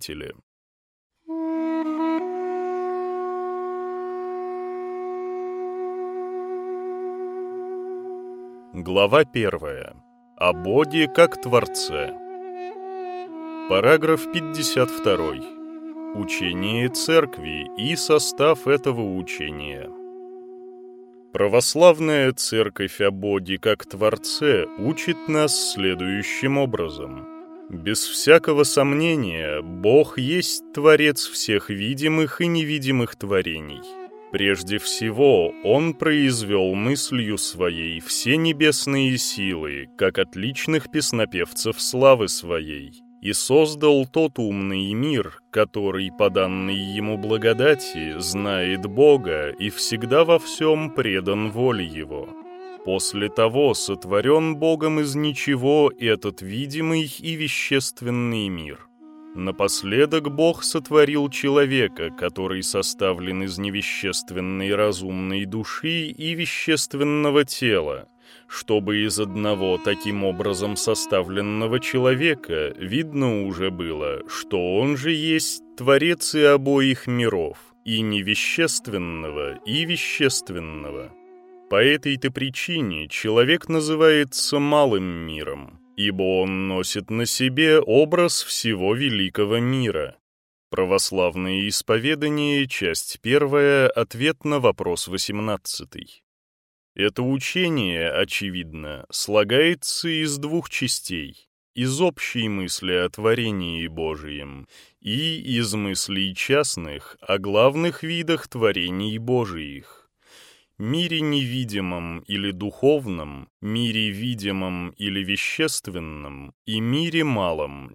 теле. Глава первая. О Боге как Творце. Параграф 52. Учение Церкви и состав этого учения. Православная Церковь о Боге как Творце учит нас следующим образом. Без всякого сомнения, Бог есть Творец всех видимых и невидимых творений. Прежде всего, Он произвел мыслью своей все небесные силы, как отличных песнопевцев славы своей, и создал тот умный мир, который, по данной ему благодати, знает Бога и всегда во всем предан воле Его. После того сотворен Богом из ничего этот видимый и вещественный мир. Напоследок Бог сотворил человека, который составлен из невещественной разумной души и вещественного тела, чтобы из одного таким образом составленного человека видно уже было, что он же есть Творец и обоих миров, и невещественного, и вещественного. По этой-то причине человек называется малым миром, ибо он носит на себе образ всего великого мира. Православное исповедание, часть первая, ответ на вопрос восемнадцатый. Это учение, очевидно, слагается из двух частей. Из общей мысли о творении Божием и из мыслей частных о главных видах творений Божиих мире невидимом или духовном, мире видимом или вещественном и мире малом,